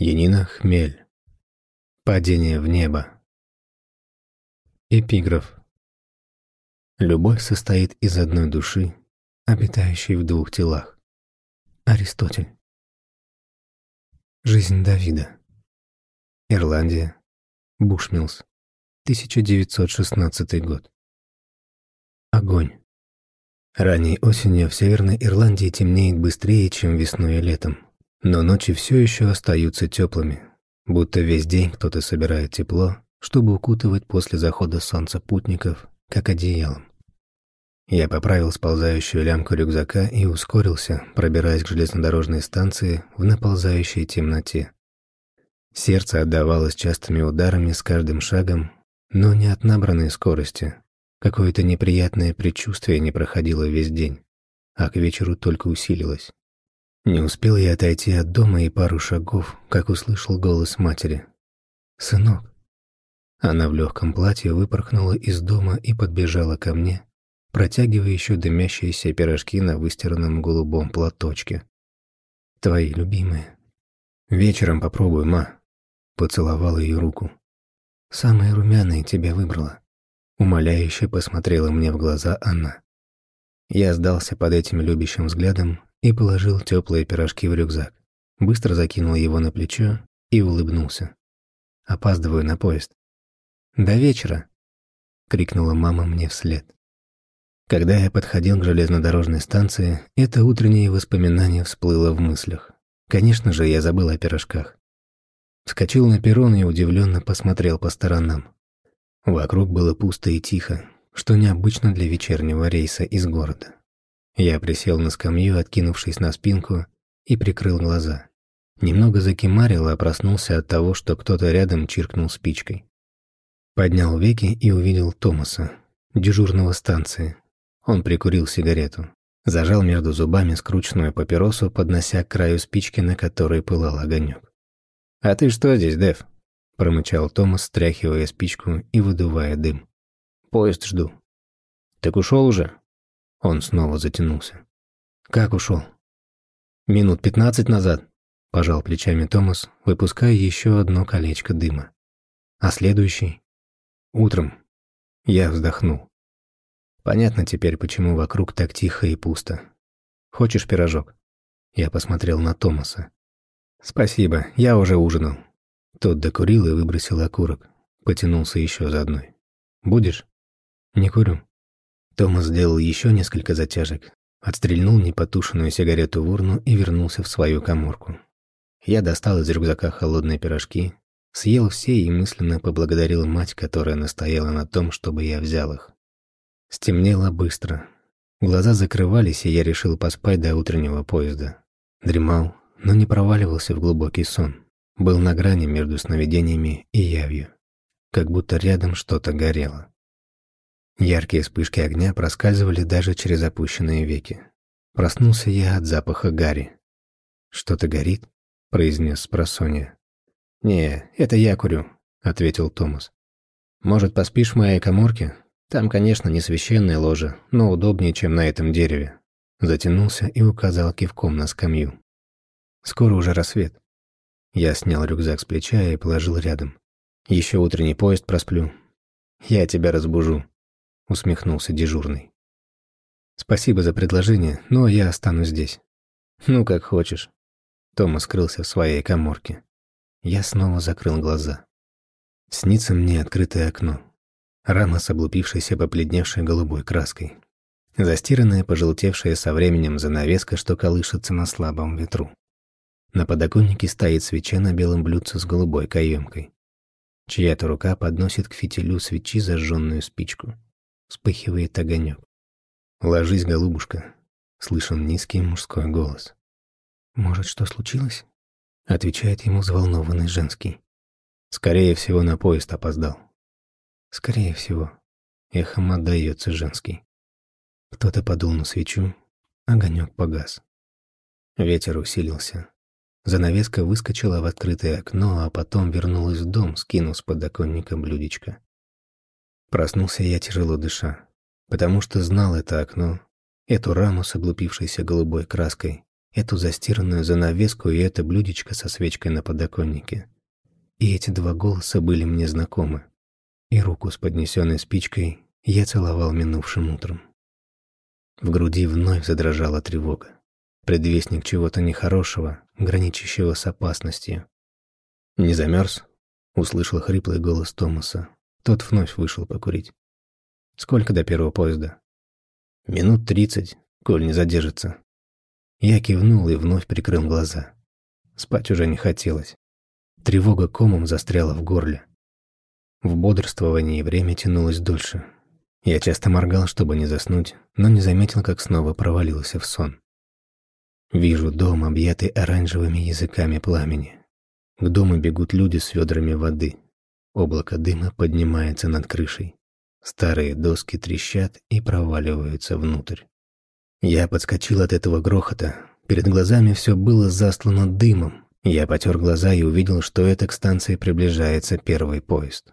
Янина Хмель. Падение в небо. Эпиграф. Любовь состоит из одной души, обитающей в двух телах. Аристотель. Жизнь Давида. Ирландия. Бушмилс. 1916 год. Огонь. Ранней осенью в Северной Ирландии темнеет быстрее, чем весной и летом. Но ночи все еще остаются теплыми, будто весь день кто-то собирает тепло, чтобы укутывать после захода солнца путников, как одеялом. Я поправил сползающую лямку рюкзака и ускорился, пробираясь к железнодорожной станции в наползающей темноте. Сердце отдавалось частыми ударами с каждым шагом, но не от набранной скорости. Какое-то неприятное предчувствие не проходило весь день, а к вечеру только усилилось. Не успел я отойти от дома и пару шагов, как услышал голос матери. «Сынок». Она в легком платье выпорхнула из дома и подбежала ко мне, протягивая еще дымящиеся пирожки на выстиранном голубом платочке. «Твои любимые». «Вечером попробуй, ма», — поцеловал ее руку. «Самые румяные тебя выбрала», — умоляюще посмотрела мне в глаза она. Я сдался под этим любящим взглядом и положил теплые пирожки в рюкзак. Быстро закинул его на плечо и улыбнулся. Опаздываю на поезд. «До вечера!» — крикнула мама мне вслед. Когда я подходил к железнодорожной станции, это утреннее воспоминание всплыло в мыслях. Конечно же, я забыл о пирожках. Вскочил на перрон и удивленно посмотрел по сторонам. Вокруг было пусто и тихо, что необычно для вечернего рейса из города. Я присел на скамью, откинувшись на спинку, и прикрыл глаза. Немного закимарил, а проснулся от того, что кто-то рядом чиркнул спичкой. Поднял веки и увидел Томаса, дежурного станции. Он прикурил сигарету. Зажал между зубами скрученную папиросу, поднося к краю спички, на которой пылал огонек. «А ты что здесь, Дэв?» – промычал Томас, стряхивая спичку и выдувая дым. «Поезд жду». «Так ушел уже?» Он снова затянулся. «Как ушел?» «Минут пятнадцать назад», – пожал плечами Томас, выпуская еще одно колечко дыма. «А следующий?» «Утром». Я вздохнул. Понятно теперь, почему вокруг так тихо и пусто. «Хочешь пирожок?» Я посмотрел на Томаса. «Спасибо, я уже ужинал». Тот докурил и выбросил окурок. Потянулся еще за одной. «Будешь?» «Не курю». Томас сделал еще несколько затяжек, отстрельнул непотушенную сигарету в урну и вернулся в свою коморку. Я достал из рюкзака холодные пирожки, съел все и мысленно поблагодарил мать, которая настояла на том, чтобы я взял их. Стемнело быстро. Глаза закрывались, и я решил поспать до утреннего поезда. Дремал, но не проваливался в глубокий сон. Был на грани между сновидениями и явью. Как будто рядом что-то горело. Яркие вспышки огня проскальзывали даже через опущенные веки. Проснулся я от запаха гари. «Что-то горит?» — произнес спросонья. «Не, это я курю», — ответил Томас. «Может, поспишь в моей коморке? Там, конечно, не священное ложе, но удобнее, чем на этом дереве». Затянулся и указал кивком на скамью. «Скоро уже рассвет». Я снял рюкзак с плеча и положил рядом. «Еще утренний поезд просплю. Я тебя разбужу», усмехнулся дежурный. Спасибо за предложение, но я останусь здесь. Ну, как хочешь. Тома скрылся в своей коморке. Я снова закрыл глаза. Снится мне открытое окно. Рама с облупившейся побледневшей голубой краской. Застиранная, пожелтевшая со временем занавеска, что колышется на слабом ветру. На подоконнике стоит свеча на белом блюдце с голубой каемкой. Чья-то рука подносит к фитилю свечи зажженную спичку. Вспыхивает огонек. «Ложись, голубушка», — слышен низкий мужской голос. «Может, что случилось?» — отвечает ему взволнованный женский. «Скорее всего, на поезд опоздал». «Скорее всего», — эхом отдается женский. Кто-то подул на свечу, огонек погас. Ветер усилился. Занавеска выскочила в открытое окно, а потом вернулась в дом, скинув с подоконника блюдечко. Проснулся я тяжело дыша, потому что знал это окно, эту раму с облупившейся голубой краской, эту застиранную занавеску и это блюдечко со свечкой на подоконнике. И эти два голоса были мне знакомы. И руку с поднесенной спичкой я целовал минувшим утром. В груди вновь задрожала тревога. Предвестник чего-то нехорошего, граничащего с опасностью. «Не замерз?» — услышал хриплый голос Томаса. Тот вновь вышел покурить. «Сколько до первого поезда?» «Минут тридцать, коль не задержится». Я кивнул и вновь прикрыл глаза. Спать уже не хотелось. Тревога комом застряла в горле. В бодрствовании время тянулось дольше. Я часто моргал, чтобы не заснуть, но не заметил, как снова провалился в сон. Вижу дом, объятый оранжевыми языками пламени. К дому бегут люди с ведрами воды. Облако дыма поднимается над крышей. Старые доски трещат и проваливаются внутрь. Я подскочил от этого грохота. Перед глазами все было заслано дымом. Я потер глаза и увидел, что это к станции приближается первый поезд.